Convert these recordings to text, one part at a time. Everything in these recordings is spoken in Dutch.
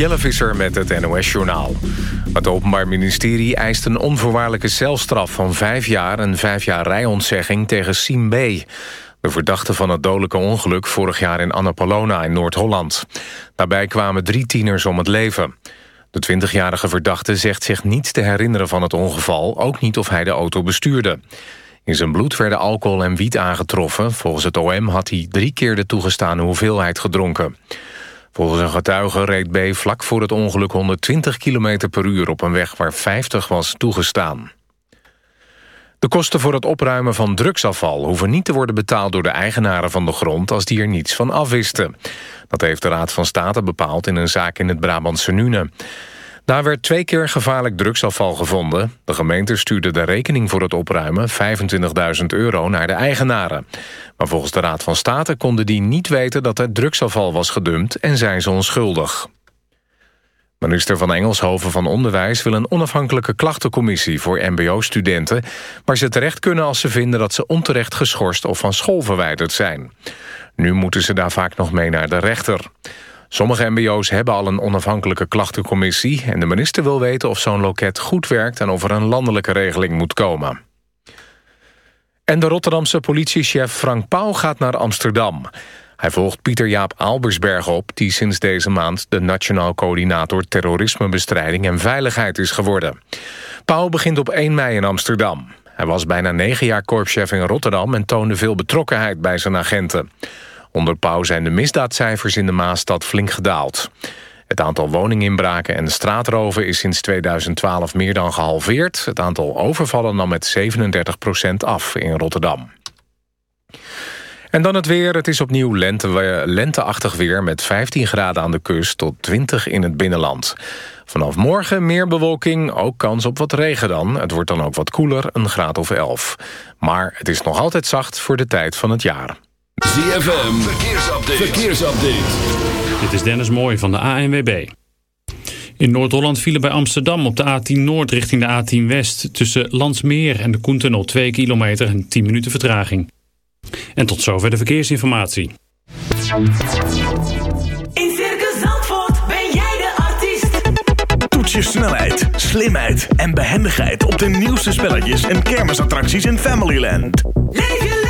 Jelle Visser met het NOS-journaal. Het Openbaar Ministerie eist een onvoorwaardelijke celstraf van vijf jaar... en vijf jaar rijontzegging tegen Siem B. De verdachte van het dodelijke ongeluk vorig jaar in Annapolona in Noord-Holland. Daarbij kwamen drie tieners om het leven. De 20-jarige verdachte zegt zich niets te herinneren van het ongeval... ook niet of hij de auto bestuurde. In zijn bloed werden alcohol en wiet aangetroffen. Volgens het OM had hij drie keer de toegestane hoeveelheid gedronken. Volgens een getuige reed B vlak voor het ongeluk 120 km per uur... op een weg waar 50 was toegestaan. De kosten voor het opruimen van drugsafval hoeven niet te worden betaald door de eigenaren van de grond als die er niets van afwisten. Dat heeft de Raad van State bepaald in een zaak in het Brabantse Nune. Daar werd twee keer gevaarlijk drugsafval gevonden. De gemeente stuurde de rekening voor het opruimen 25.000 euro naar de eigenaren. Maar volgens de Raad van State konden die niet weten dat er drugsafval was gedumpt en zijn ze onschuldig. Minister van Engelshoven van Onderwijs wil een onafhankelijke klachtencommissie voor mbo-studenten, waar ze terecht kunnen als ze vinden dat ze onterecht geschorst of van school verwijderd zijn. Nu moeten ze daar vaak nog mee naar de rechter. Sommige mbo's hebben al een onafhankelijke klachtencommissie... en de minister wil weten of zo'n loket goed werkt... en of er een landelijke regeling moet komen. En de Rotterdamse politiechef Frank Pauw gaat naar Amsterdam. Hij volgt Pieter Jaap Albersberg op... die sinds deze maand de Nationaal Coördinator Terrorismebestrijding en Veiligheid is geworden. Pauw begint op 1 mei in Amsterdam. Hij was bijna negen jaar korpschef in Rotterdam... en toonde veel betrokkenheid bij zijn agenten. Onder Pauw zijn de misdaadcijfers in de Maasstad flink gedaald. Het aantal woninginbraken en straatroven is sinds 2012 meer dan gehalveerd. Het aantal overvallen nam met 37% af in Rotterdam. En dan het weer. Het is opnieuw lente, lenteachtig weer met 15 graden aan de kust tot 20 in het binnenland. Vanaf morgen meer bewolking, ook kans op wat regen dan. Het wordt dan ook wat koeler, een graad of 11. Maar het is nog altijd zacht voor de tijd van het jaar. ZFM, verkeersupdate. verkeersupdate. Dit is Dennis Mooij van de ANWB. In Noord-Holland vielen bij Amsterdam op de A10 Noord richting de A10 West... tussen Landsmeer en de Koentunnel 2 kilometer en 10 minuten vertraging. En tot zover de verkeersinformatie. In Circus Zandvoort ben jij de artiest. Toets je snelheid, slimheid en behendigheid... op de nieuwste spelletjes en kermisattracties in Familyland. Leef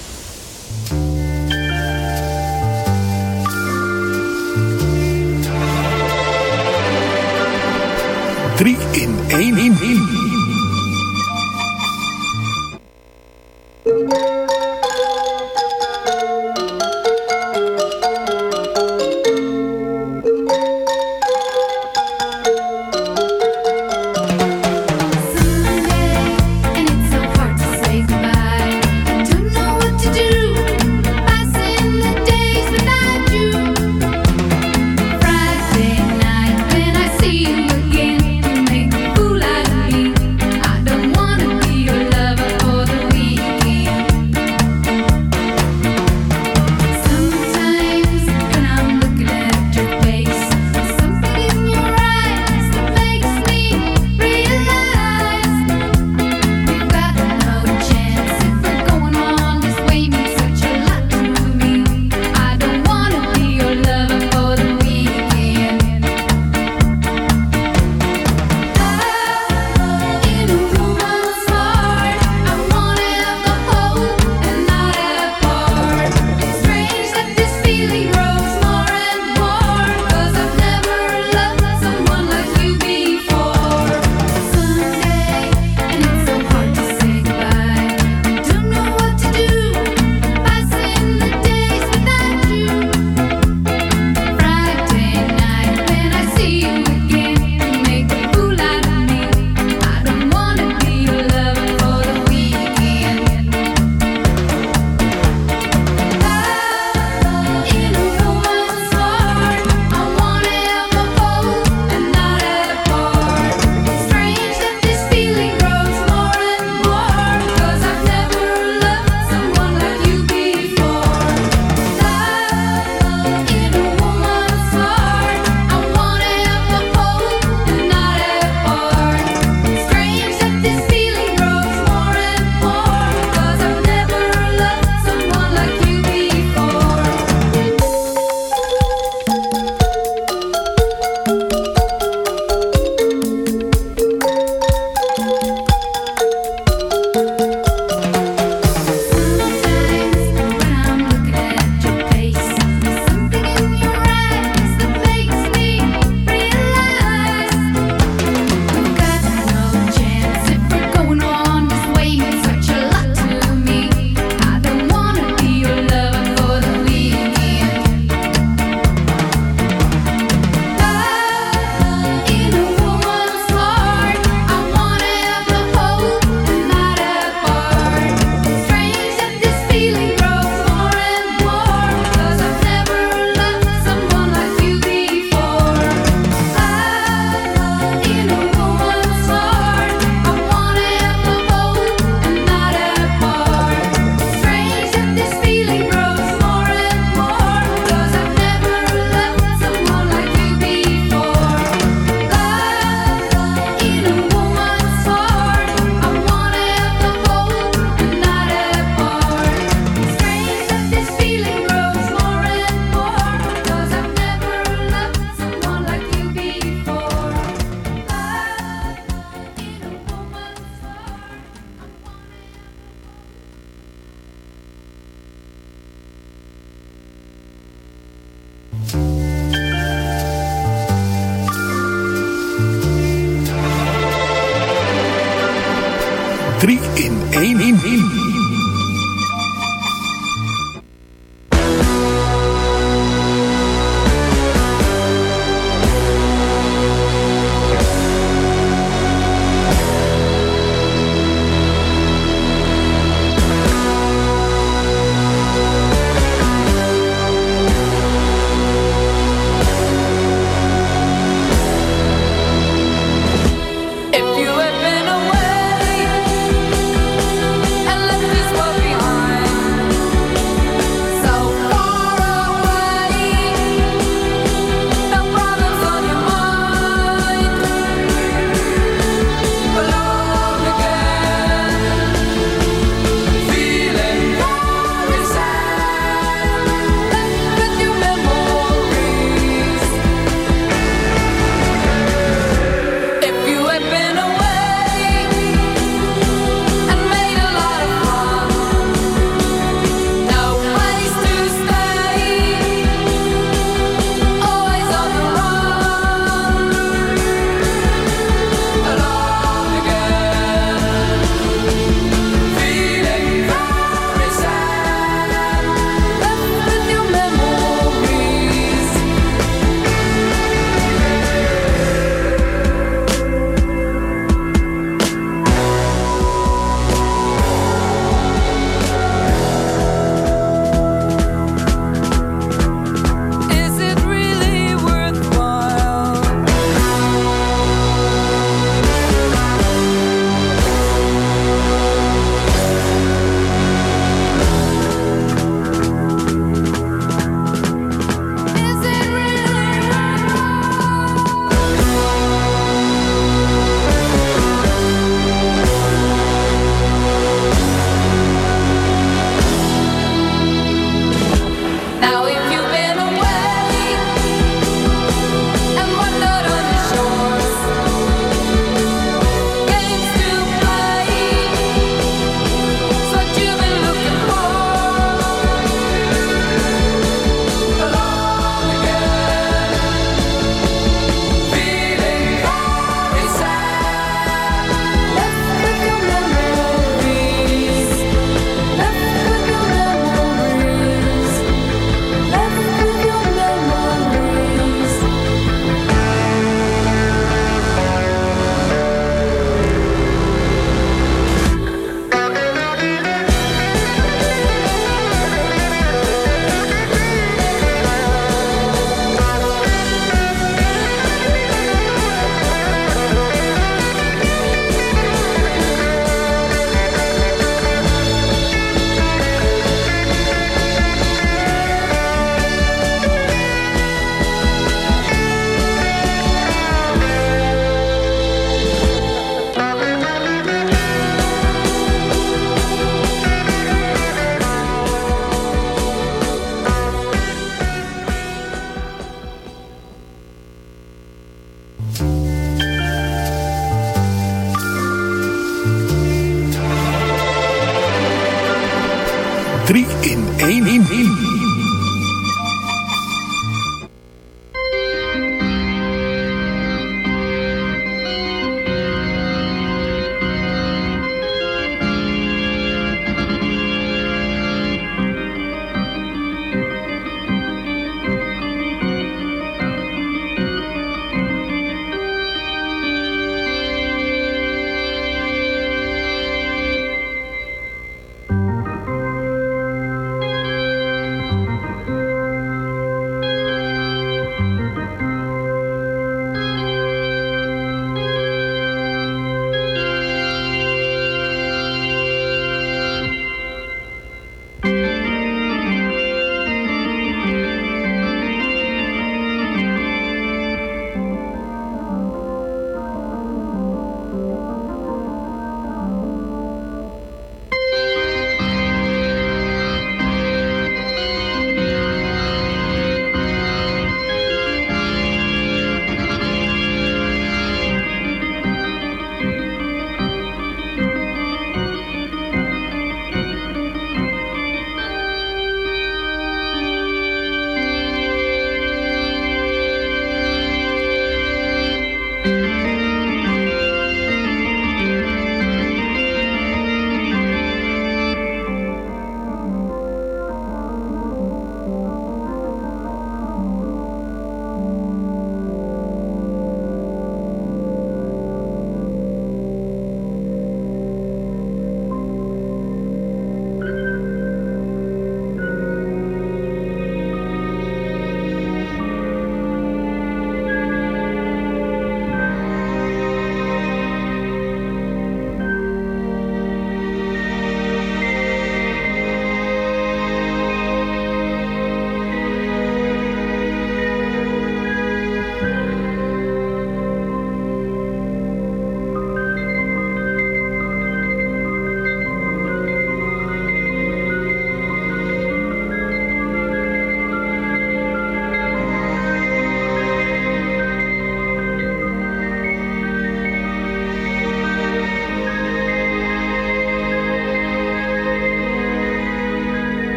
3 in 1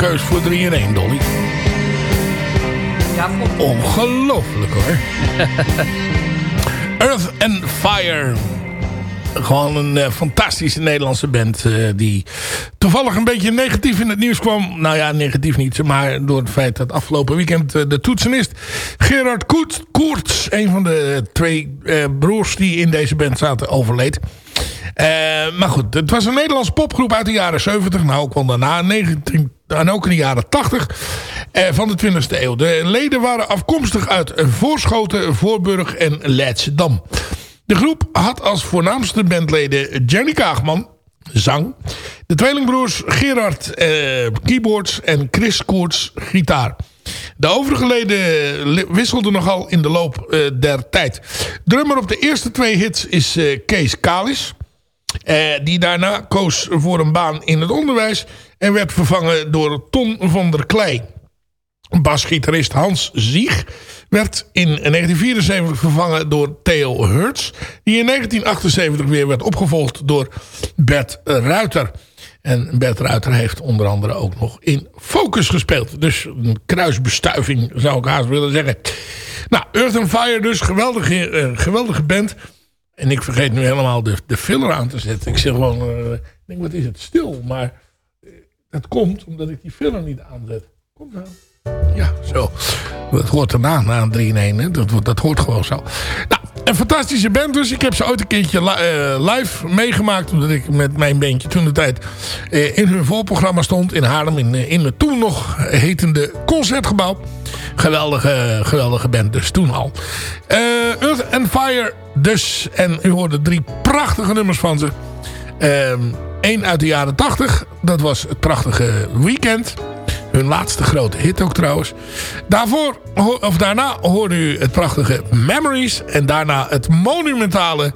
keus voor 3 in 1, Dolly. Ja, Ongelooflijk hoor. Earth and Fire. Gewoon een eh, fantastische Nederlandse band. eh, die toevallig een beetje negatief in het nieuws kwam. Nou ja, negatief niet. Maar door het feit dat afgelopen weekend eh, de toetsenist Gerard Koert, Koerts. Een van de twee broers die in deze band zaten overleed. Eh, maar goed, het was een Nederlandse popgroep uit de jaren 70. Nou, ook wel daarna, 19, en ook in de jaren 80 eh, van de 20e eeuw. De leden waren afkomstig uit Voorschoten, Voorburg en Leidschendam. De groep had als voornaamste bandleden Jenny Kaagman, zang. De tweelingbroers Gerard eh, keyboards en Chris Koorts gitaar. De overige leden wisselden nogal in de loop der tijd. Drummer op de eerste twee hits is Kees Kalis. Eh, die daarna koos voor een baan in het onderwijs. En werd vervangen door Ton van der Klei. Basgitarist Hans Zieg werd in 1974 vervangen door Theo Hertz. Die in 1978 weer werd opgevolgd door Bert Ruiter. En Bert Ruiter heeft onder andere ook nog in Focus gespeeld. Dus een kruisbestuiving zou ik haast willen zeggen. Nou, Earth and Fire dus, geweldige, eh, geweldige band. En ik vergeet nu helemaal de, de filler aan te zetten. Ik zeg gewoon, eh, ik denk wat is het stil. Maar eh, dat komt omdat ik die filler niet aanzet. Kom nou. Ja, zo. Dat hoort erna, na een 3 in 1. Hè? Dat, dat hoort gewoon zo. Nou, een fantastische band dus. Ik heb ze ooit een keertje eh, live meegemaakt. Omdat ik met mijn bandje toen de tijd in hun voorprogramma stond. In Haarlem. In, in het toen nog hetende Concertgebouw. Geweldige, geweldige band dus toen al. Eh, Earth and Fire dus. En u hoorde drie prachtige nummers van ze. Eén uit de jaren 80. Dat was het prachtige Weekend. Hun laatste grote hit ook trouwens. Daarvoor, of daarna hoorde u het prachtige Memories. En daarna het monumentale.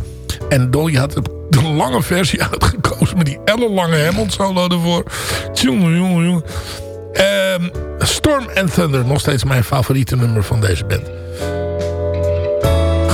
En Dolly had de lange versie uitgekozen. Met die ellenlange Hammond solo ervoor. Tjonge, jonge, jonge. Ehm, Storm and Thunder. Nog steeds mijn favoriete nummer van deze band.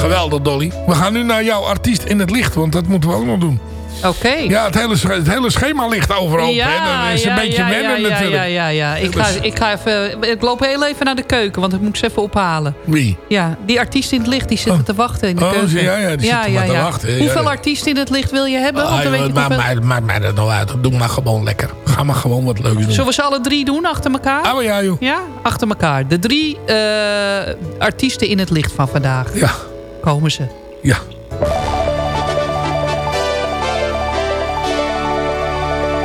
Geweldig Dolly. We gaan nu naar jouw artiest in het licht. Want dat moeten we nog doen. Oké. Ja, het hele, het hele schema ligt overhoop. hè. Dat is een beetje wennen ja, natuurlijk. Ja, ja, ja. Ik, ga, ik, ga even, ik loop heel even naar de keuken, want ik moet ze even ophalen. Wie? Ja, die artiest in het licht, die zitten te wachten in de Oh, keuken. ja, ja, die zitten maar te wachten. Ja, Hoeveel ja. artiesten in het licht wil je hebben? Want dan weet joh, je maakt hoeveel... mij, maakt mij dat nou uit. Doe maar gewoon lekker. Ga maar gewoon wat leuks doen. Zullen we ze alle drie doen achter elkaar? Oh ja, joh. Ja, achter elkaar. De drie eh, artiesten in het licht van vandaag. Ja komen ze. Ja.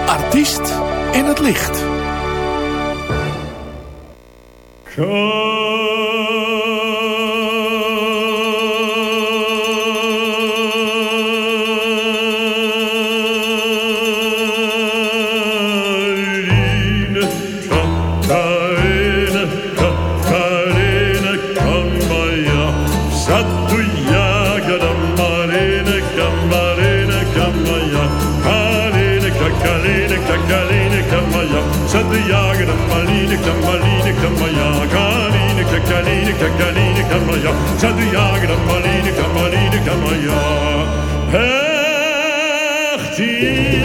Artiest in het licht. Kom. kakalini kamaya Çadıya grammalini kamalini kamaya Perçin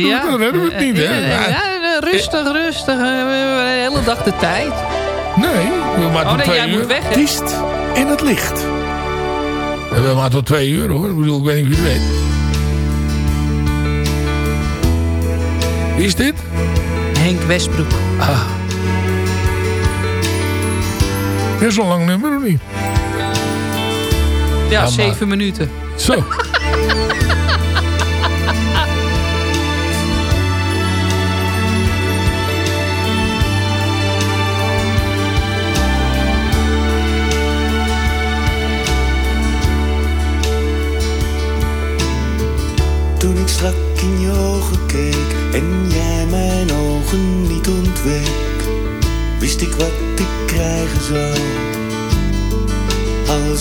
Dan redden we, dan redden we het niet, hè? Ja, ja, rustig, rustig. We hebben de hele dag de tijd. Nee, we maar Oh tot nee, twee jij uur. moet weg, hè? In het licht. We hebben maar tot twee uur, hoor. Ik bedoel, ik weet niet je het weet. Wie is dit? Henk Westbroek. Ah. Is zo'n lang nummer, of niet? Ja, maar- zeven minuten. Zo.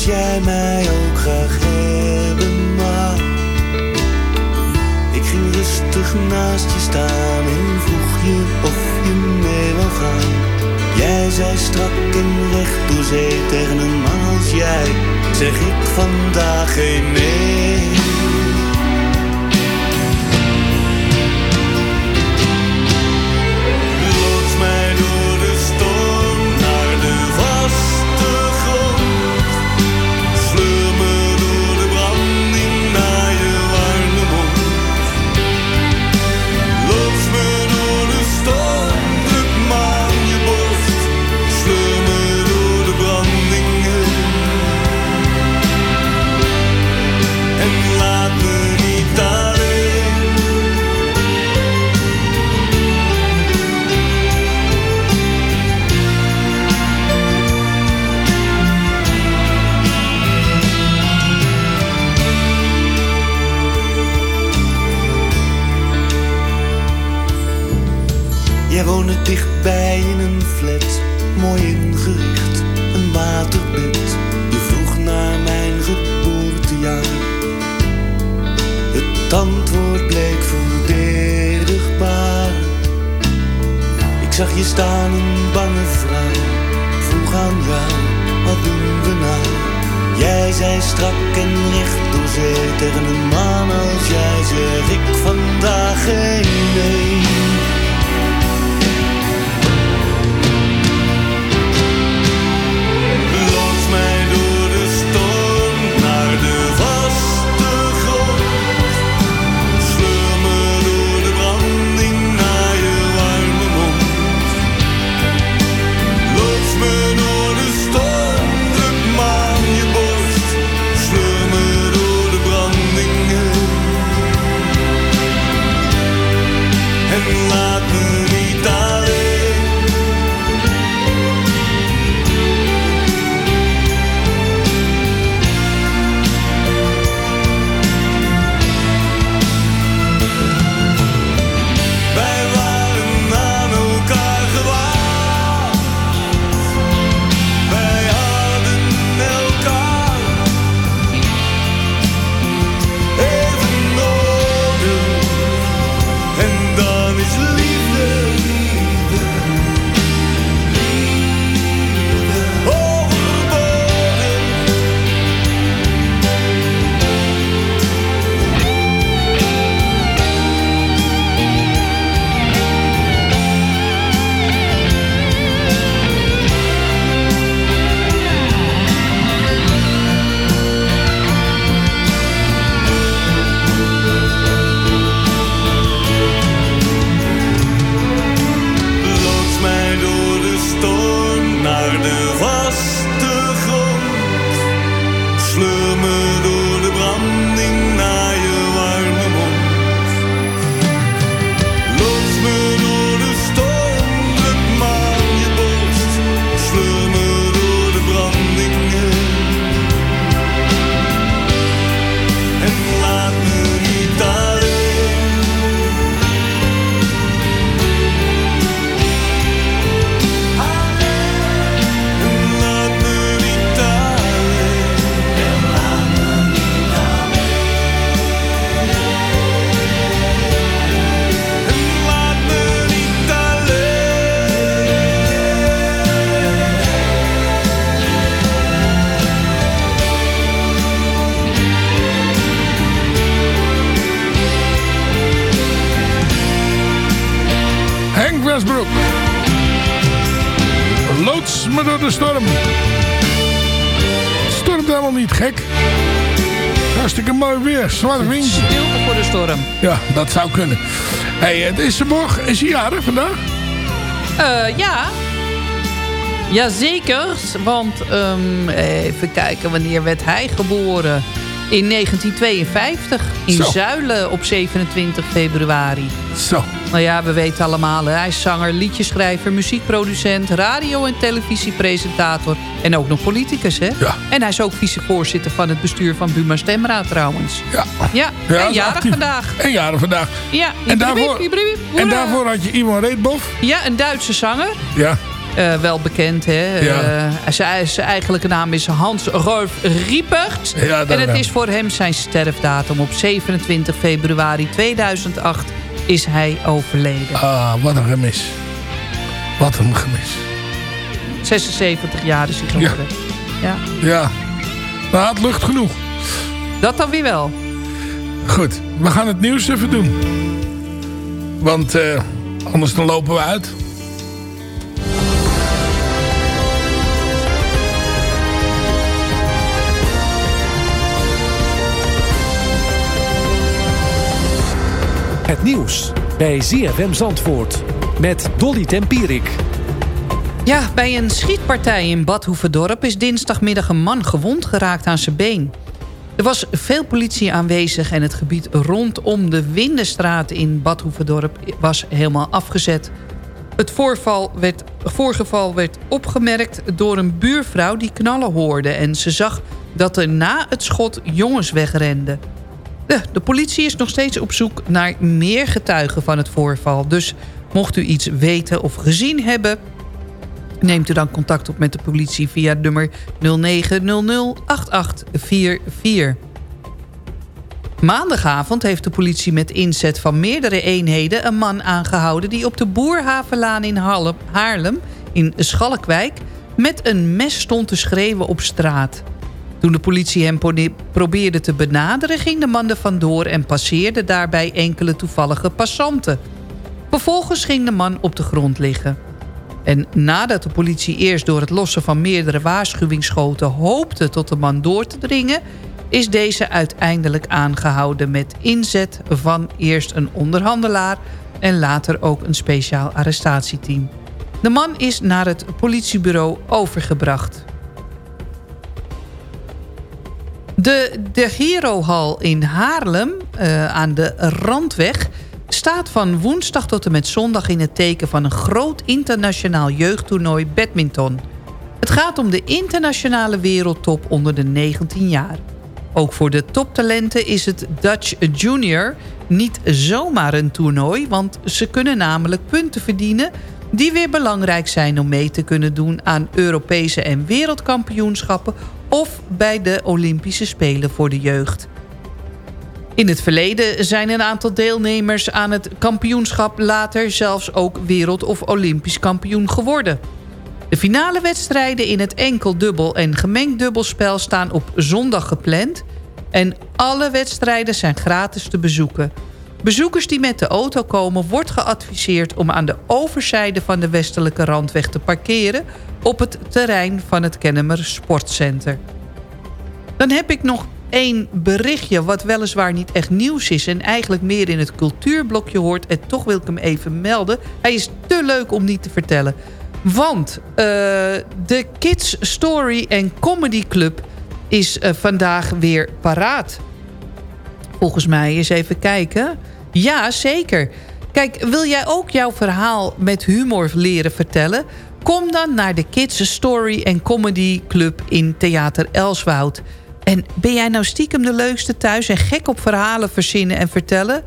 Jij mij ook graag hebben wou. Ik ging rustig naast je staan en vroeg je of je mee wil gaan. Jij zei strak en recht door zee tegen een man als jij, zeg ik vandaag geen nee. Strak en recht door zee tegen een man windje. Stilte voor de storm. Ja, dat zou kunnen. hey, het is morgen. Is hij jarig vandaag? Eh, ja. Jazeker, want ehm, even kijken, wanneer werd hij geboren? In 1952, in Zo. Zuilen op 27 februari. Zo. Nou ja, we weten allemaal, hè, hij is zanger, liedjeschrijver, muziekproducent... radio- en televisiepresentator en ook nog politicus, hè? Ja. En hij is ook vicevoorzitter van het bestuur van Buma Stemraad trouwens. Ja. Ja, Ja, en jarig vandaag. En jaren vandaag. Ja, En daarvoor, en daarvoor had je Ivan Reetboff. Ja, een Duitse zanger. Ja. Eh, wel bekend, hè? Ja. Eh, zijn, zijn eigenlijke naam is Hans Rolf Riepert. Ja, en het is voor hem zijn sterfdatum. Op 27 februari 2008 is hij overleden. Ah, wat een gemis. Wat een gemis. 76 jaar is hij geworden. Ja. Ja. Maar het lucht genoeg. Dat dan weer wel. Goed, we gaan het nieuws even doen. Want eh, anders dan lopen we uit. Het nieuws bij ZFM Zandvoort met Dolly Tempierik. Ja, bij een schietpartij in Bad Hoeverdorp is dinsdagmiddag een man gewond geraakt aan zijn been. Er was veel politie aanwezig en het gebied rondom de Windenstraat in Bad Hoeverdorp was helemaal afgezet. Het voorval werd, voorgeval werd opgemerkt door een buurvrouw die knallen hoorde... en ze zag dat er na het schot jongens wegrenden. De, de politie is nog steeds op zoek naar meer getuigen van het voorval. Dus mocht u iets weten of gezien hebben... neemt u dan contact op met de politie via het nummer 0900-8844. Maandagavond heeft de politie met inzet van meerdere eenheden... een man aangehouden die op de Boerhavenlaan in Haarlem... in Schalkwijk met een mes stond te schreeuwen op straat. Toen de politie hem probeerde te benaderen... ging de man er vandoor en passeerde daarbij enkele toevallige passanten. Vervolgens ging de man op de grond liggen. En nadat de politie eerst door het lossen van meerdere waarschuwingsschoten... hoopte tot de man door te dringen... is deze uiteindelijk aangehouden met inzet van eerst een onderhandelaar... en later ook een speciaal arrestatieteam. De man is naar het politiebureau overgebracht. De De Herohal in Haarlem, eh, aan de Randweg... staat van woensdag tot en met zondag in het teken van een groot internationaal jeugdtoernooi badminton. Het gaat om de internationale wereldtop onder de 19 jaar. Ook voor de toptalenten is het Dutch Junior niet zomaar een toernooi... want ze kunnen namelijk punten verdienen... die weer belangrijk zijn om mee te kunnen doen aan Europese en wereldkampioenschappen... of bij de Olympische Spelen voor de jeugd. In het verleden zijn een aantal deelnemers aan het kampioenschap... later zelfs ook wereld- of olympisch kampioen geworden. De finale wedstrijden in het enkel dubbel en gemengd dubbelspel staan op zondag gepland... en alle wedstrijden zijn gratis te bezoeken. Bezoekers die met de auto komen wordt geadviseerd om aan de overzijde van de westelijke randweg te parkeren... op het terrein van het Kennemer Sportcenter. Dan heb ik nog één berichtje wat weliswaar niet echt nieuws is... en eigenlijk meer in het cultuurblokje hoort. En toch wil ik hem even melden. Hij is te leuk om niet te vertellen. Want eh, de Kids Story en Comedy Club is eh, vandaag weer paraat. Volgens mij eens even kijken. Ja, zeker. Kijk, wil jij ook jouw verhaal met humor leren vertellen? Kom dan naar de Kids Story en Comedy Club in Theater Elswoud. En ben jij nou stiekem de leukste thuis en gek op verhalen verzinnen en vertellen?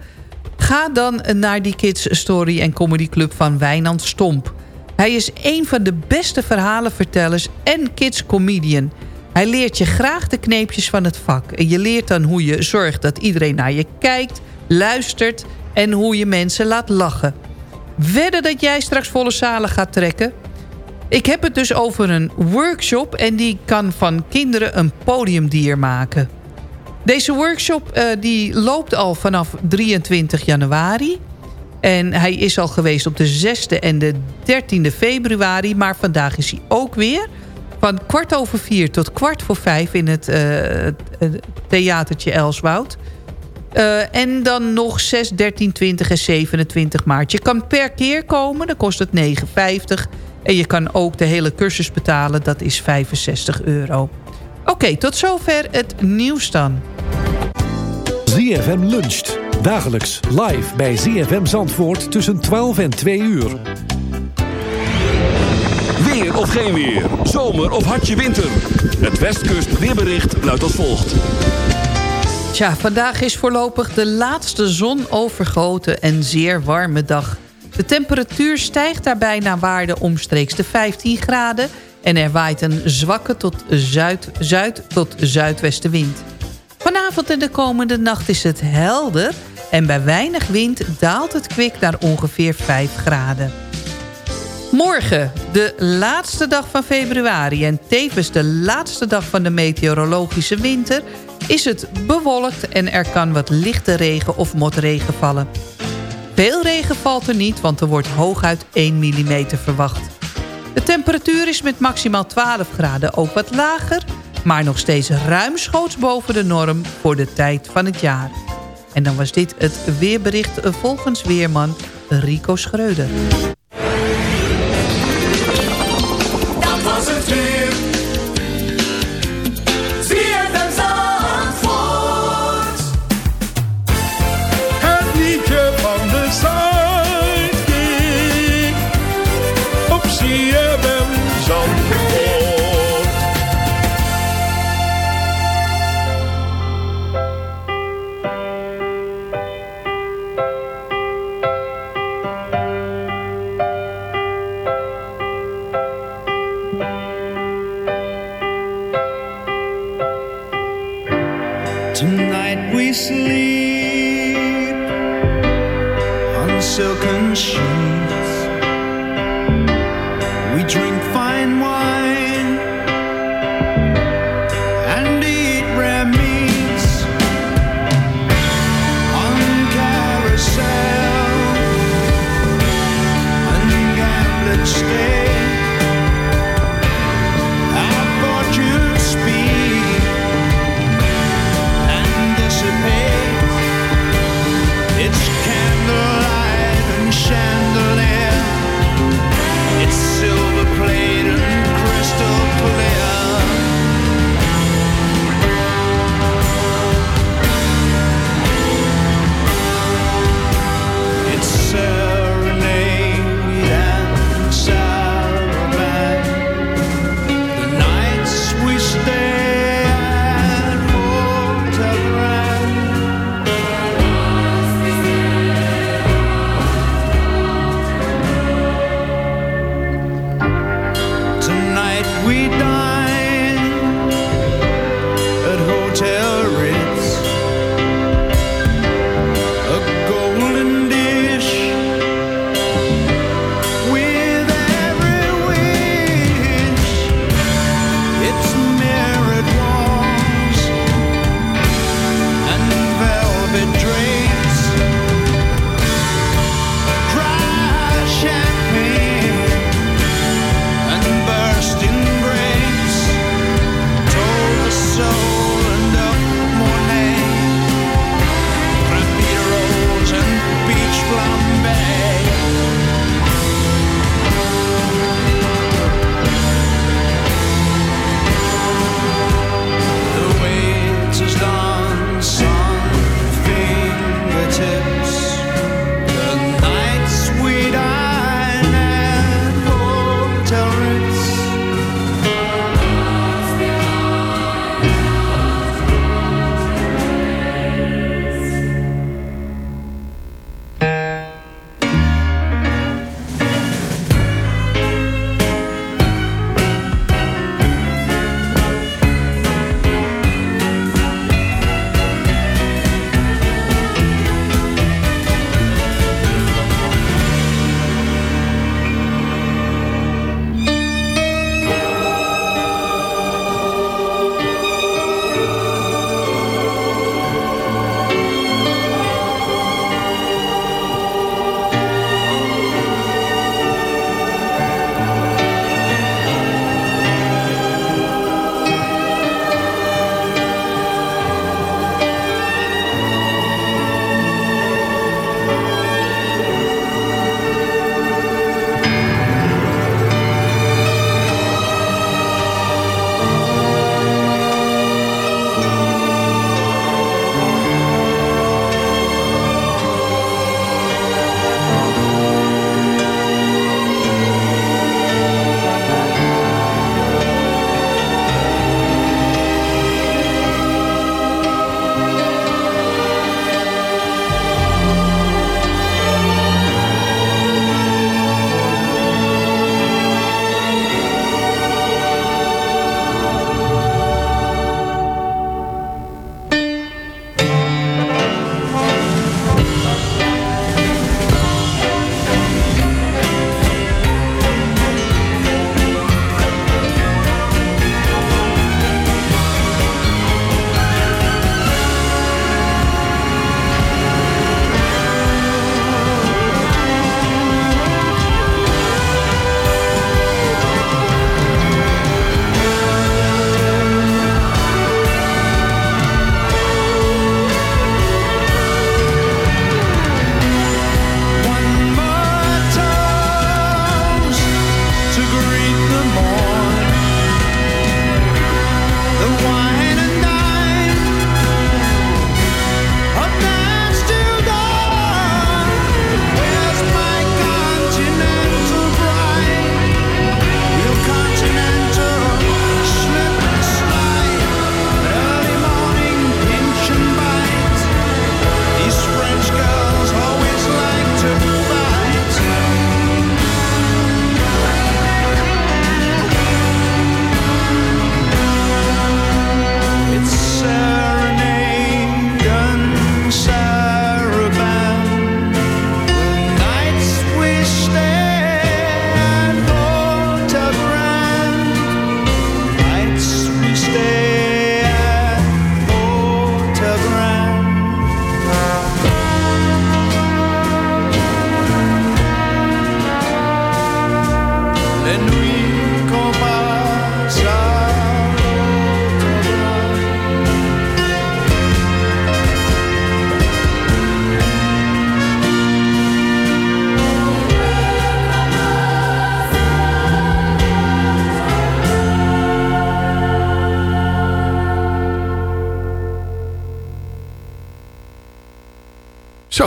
Ga dan naar die Kids Story en Comedy Club van Wijnand Stomp. Hij is een van de beste verhalenvertellers en kids comedian. Hij leert je graag de kneepjes van het vak. En je leert dan hoe je zorgt dat iedereen naar je kijkt, luistert... en hoe je mensen laat lachen. Wedden dat jij straks volle zalen gaat trekken? Ik heb het dus over een workshop... en die kan van kinderen een podiumdier maken. Deze workshop eh, die loopt al vanaf 23 januari... En hij is al geweest op de 6e en de 13e februari. Maar vandaag is hij ook weer. Van kwart over vier tot kwart voor vijf in het het, eh, theatertje Elswoud. Eh, en dan nog 6, 13, 20 en 27 maart. Je kan per keer komen, dan kost het 9,50. En je kan ook de hele cursus betalen, dat is 65 euro. Oké, tot zover het nieuws dan. ZFM luncht. Dagelijks live bij ZFM Zandvoort tussen 12 en 2 uur. Weer of geen weer. Zomer of hartje winter. Het Westkust weerbericht luidt als volgt. Tja, vandaag is voorlopig de laatste zonovergoten en zeer warme dag. De temperatuur stijgt daarbij naar waarde omstreeks de 15 graden... en er waait een zwakke tot zuid, zuid tot zuidwestenwind. Vanavond en de komende nacht is het helder... en bij weinig wind daalt het kwik naar ongeveer 5 graden. Morgen, de laatste dag van februari... en tevens de laatste dag van de meteorologische winter... is het bewolkt en er kan wat lichte regen of motregen vallen. Veel regen valt er niet, want er wordt hooguit 1 mm verwacht. De temperatuur is met maximaal 12 graden ook wat lager... maar nog steeds ruimschoots boven de norm voor de tijd van het jaar. En dan was dit het weerbericht volgens weerman Rico Schreuder. Op CFM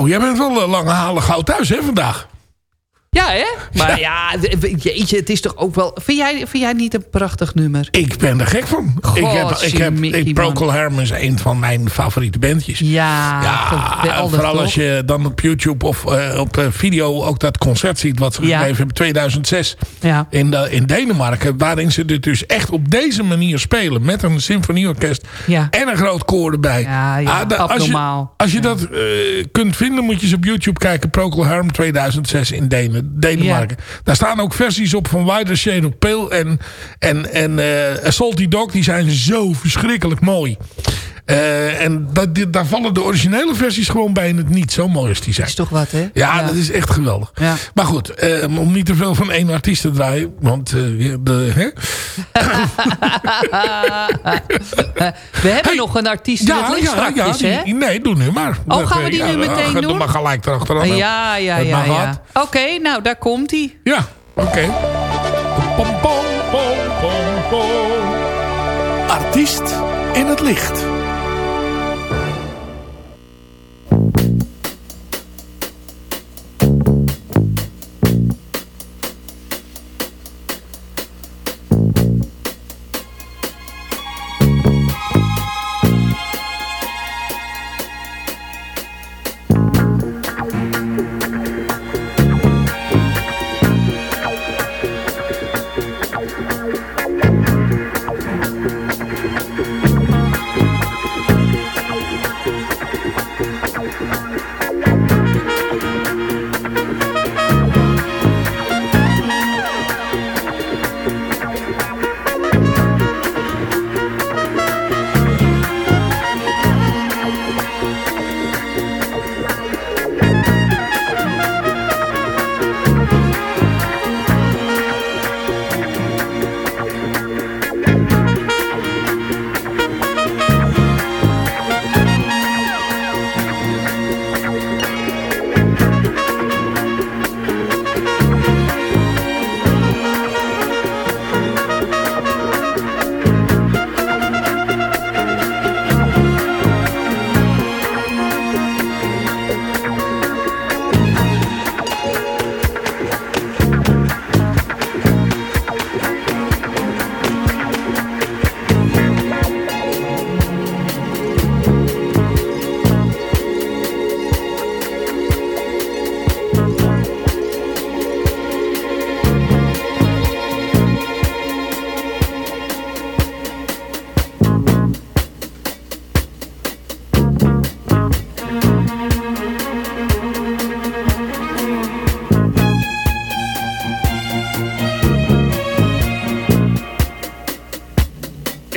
Jij bent wel uh, lange halen gauw thuis, hè, vandaag? Maar ja, jeetje, het is toch ook wel... Vind jij, vind jij niet een prachtig nummer? Ik ben er gek van. God, ik heb, ik heb Mickey. Procol Harum is een van mijn favoriete bandjes. Ja, vooral toch? als je dan op YouTube of eh, op eh, video ook dat concert ziet wat ze Ja. gegeven hebben in 2006 Ja. in, de, in Denemarken. Waarin ze dit dus echt op deze manier spelen. Met een symfonieorkest Ja. en een groot koor erbij. Ja, ja, Ah, als je, als je dat eh, kunt vinden moet je eens op YouTube kijken. Procol Harum 2006 in Denen, Denemarken. Daar staan ook versies op van Wider Shade of Pale en, en, en Salty Dog. Die zijn zo verschrikkelijk mooi. Eh, en dat, daar vallen de originele versies gewoon bij in het niet. Zo mooi is die zijn. is toch wat, hè? Ja, dat is echt geweldig. Ja. Maar goed, eh, om niet te veel van één artiest te draaien. Want eh, de, hè? We hebben nog een artiest in het licht strakjes, die- hè? nee, doe nu maar. Oh, gaan we die nu meteen Doe doen? maar gelijk erachteraan. Ja, ja, ja, ja. Oké, nou, daar komt hij. Ja, oké. Artiest in het licht.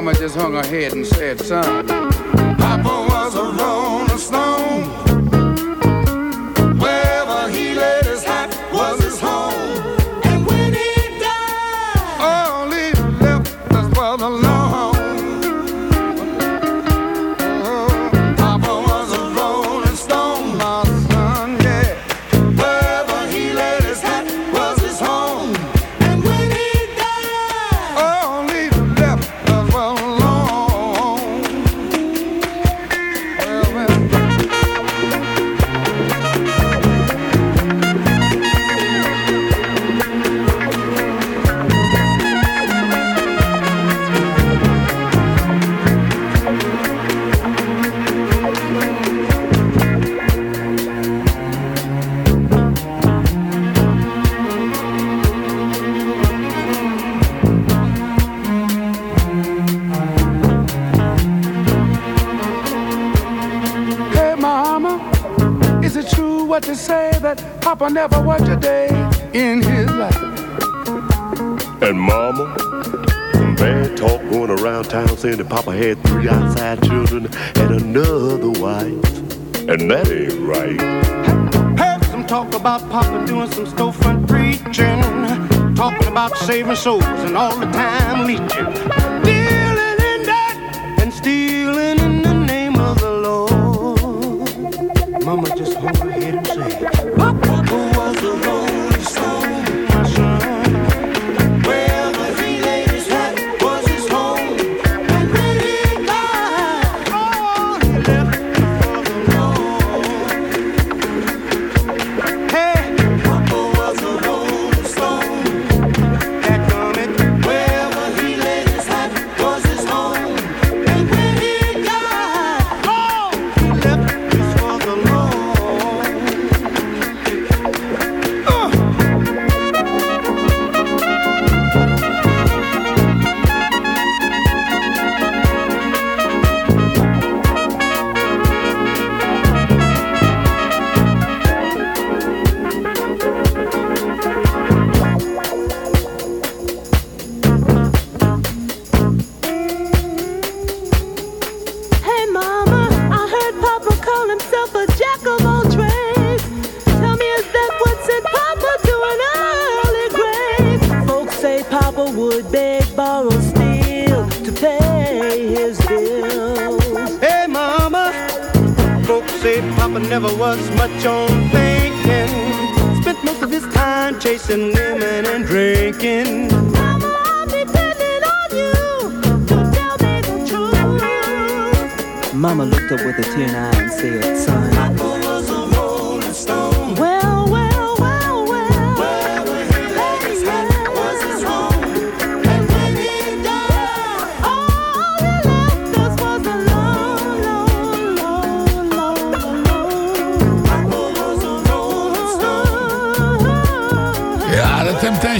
Mama just hung her head and said, son, Papa was a rolling Papa had three outside children and another wife. and that ain't right. Heard some talk about Papa doing some storefront preaching. Talking about saving souls and all the time leeching.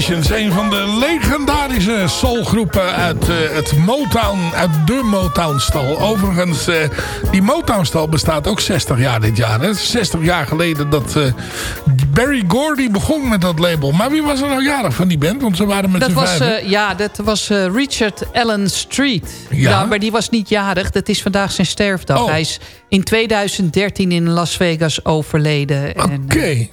Temptations, een van de legendarische soulgroepen uit eh, het Motown, uit de Motown-stal. Overigens, eh, die Motown-stal bestaat ook 60 jaar dit jaar. hè. Het is 60 jaar geleden dat eh, Barry Gordy begon met dat label. Maar wie was er nou jarig van die band? Want ze waren met Dat z'n eh, ja, dat was Richard Allen Street. Ja? Ja? maar die was niet jarig. Dat is vandaag zijn sterfdag. Oh. Hij is in 2013 in Las Vegas overleden. Oké.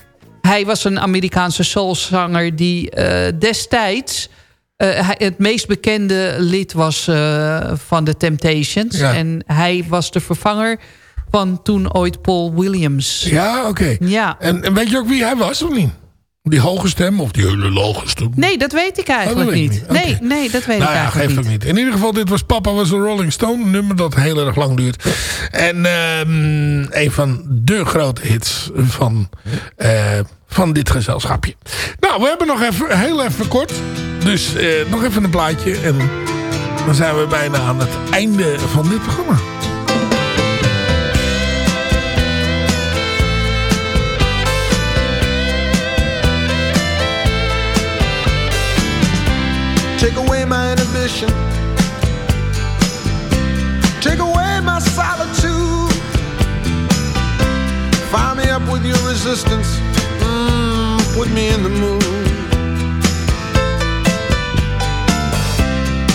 Hij was een Amerikaanse soulzanger die eh, destijds... eh, het meest bekende lid was eh, van de Temptations. Ja. En hij was de vervanger van toen ooit Paul Williams. Ja, oké. Ja. En, en weet je ook wie hij was of niet? Die hoge stem of die hele lage stem? Nee, dat weet ik eigenlijk Oh, weet je niet. niet. Nee, nee, dat weet nou ik ja, eigenlijk geeft niet. ook niet. In ieder geval, dit was Papa was een Rolling Stone. Een nummer dat heel erg lang duurt. En ehm, een van de grote hits van, eh, van dit gezelschapje. Nou, we hebben nog even, heel even kort. Dus eh, nog even een plaatje. En dan zijn we bijna aan het einde van dit programma. Inhibition. Take away my solitude. Fire me up with your resistance. Mm, put me in the mood.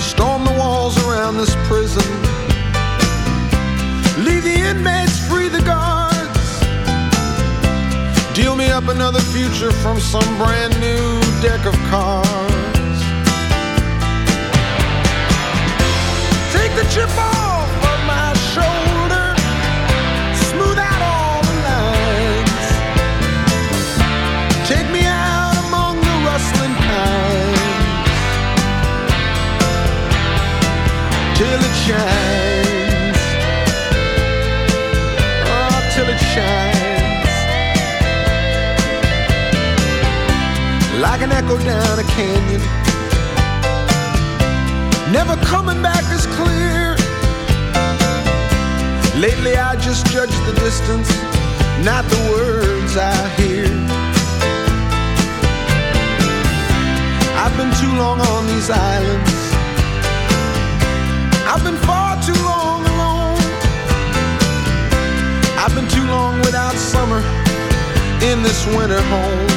Storm the walls around this prison. Leave the inmates free the guards. Deal me up another future from some brand new deck of cards. The chip off of my shoulder. Smooth out all the lines. Take me out among the rustling pines. Till it shines. Oh, till it shines. Like an echo down a canyon never coming back Lately, I just judge the distance, not the words I hear. I've been too long on these islands. I've been far too long alone. I've been too long without summer in this winter home.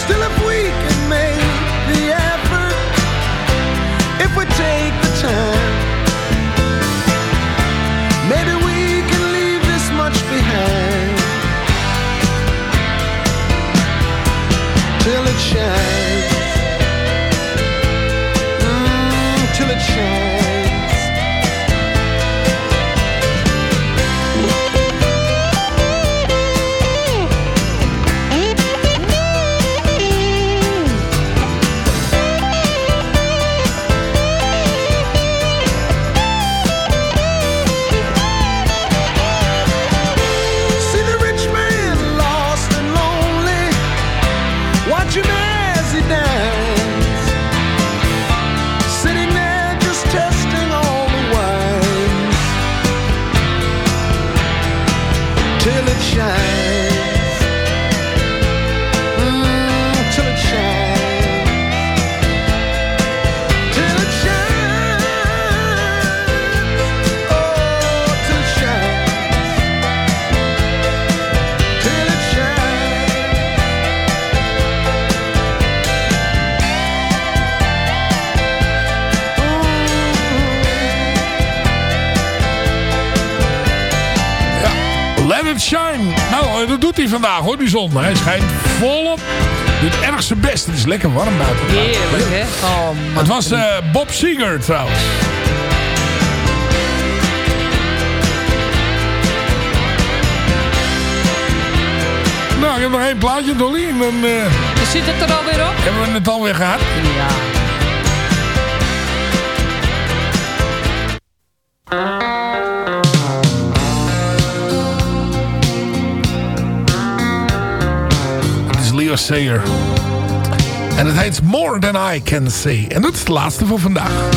Still, if we can make the effort, if we take time. Maybe we can leave this much behind till it shines. you mess it down. Hij vandaag hoor, die zon. Hij schijnt volop. Doet erg zijn best. Het is lekker warm buiten. Heerlijk, hè? Oh, man. Het was eh, Bob Seger trouwens. Nou, ik heb nog één plaatje, Dolly. En dan eh, Zit het er alweer op? hebben we het alweer gehad. Ja. Sayer. En het heet More Than I Can Say. En dat is het laatste voor vandaag.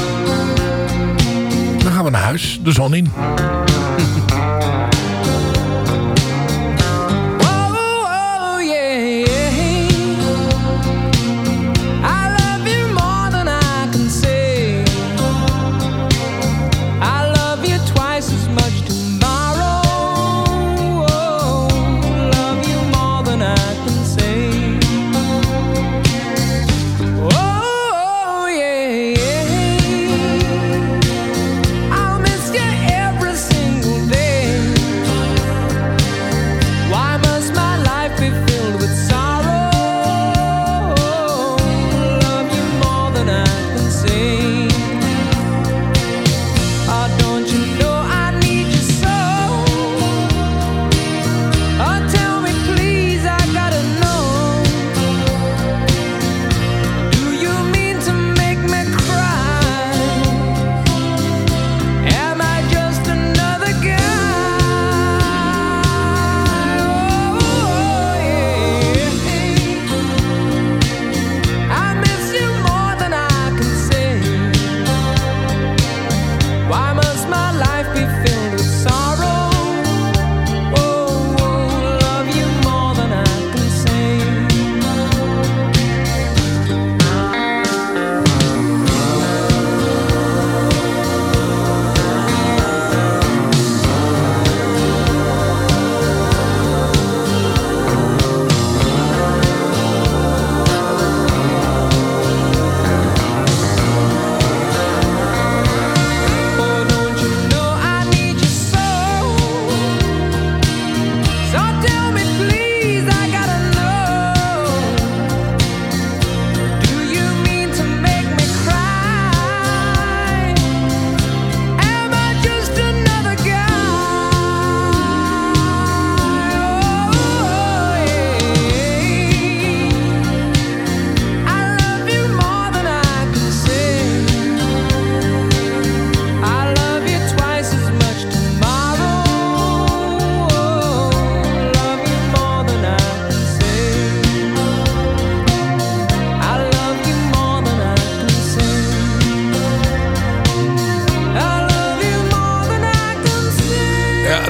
Dan gaan we naar huis, de zon in.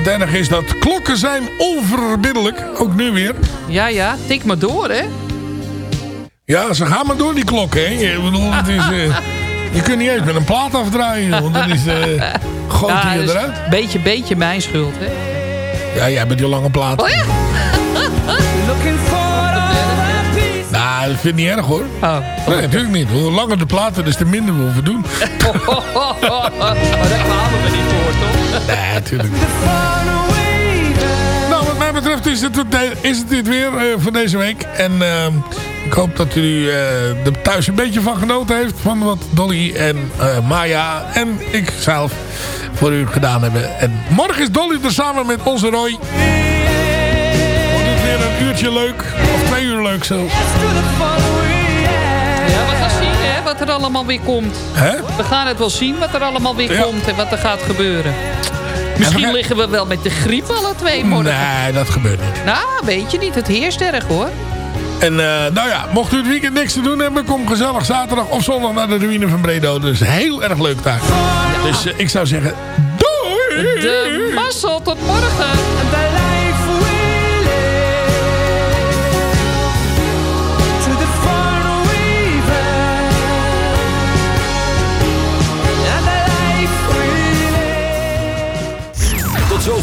Enige is dat klokken zijn onverbiddelijk. Ook nu weer. Ja, ja. Tik maar door, hè? Ja, ze gaan maar door die klokken, hè. Ik bedoel, het is... eh, je kunt niet eens met een plaat afdraaien, joh, want dan is... eh gooit Ja, je dus eruit. Beetje, beetje mijn schuld, hè? Ja, jij bent die lange plaat. Oh ja? Nou, dat vind ik niet erg, hoor. Oh. Nee, natuurlijk niet. Hoe langer de platen, des te minder we hoeven doen. Oh, daar kwamen we niet voor, toch? Nee, natuurlijk niet. Nou, wat mij betreft is het, is het dit weer eh, voor deze week. En eh, ik hoop dat u eh, er thuis een beetje van genoten heeft. Van wat Dolly en eh, Maya en ik zelf voor u gedaan hebben. En morgen is Dolly er samen met onze Roy. Wordt het weer een uurtje leuk. Of twee uur leuk zelfs. Ja, we gaan zien hè, wat er allemaal weer komt. We gaan het wel zien wat er allemaal weer Ja. komt en wat er gaat gebeuren. Misschien liggen we wel met de griep alle twee morgen. Nee, dat gebeurt niet. Nou, weet je niet. Het heerst erg hoor. En eh, nou ja, mocht u het weekend niks te doen hebben... kom gezellig zaterdag of zondag naar de ruïne van Bredo. Dat is heel erg leuk daar. Dus eh, ik zou zeggen, doei! De mazzel tot morgen.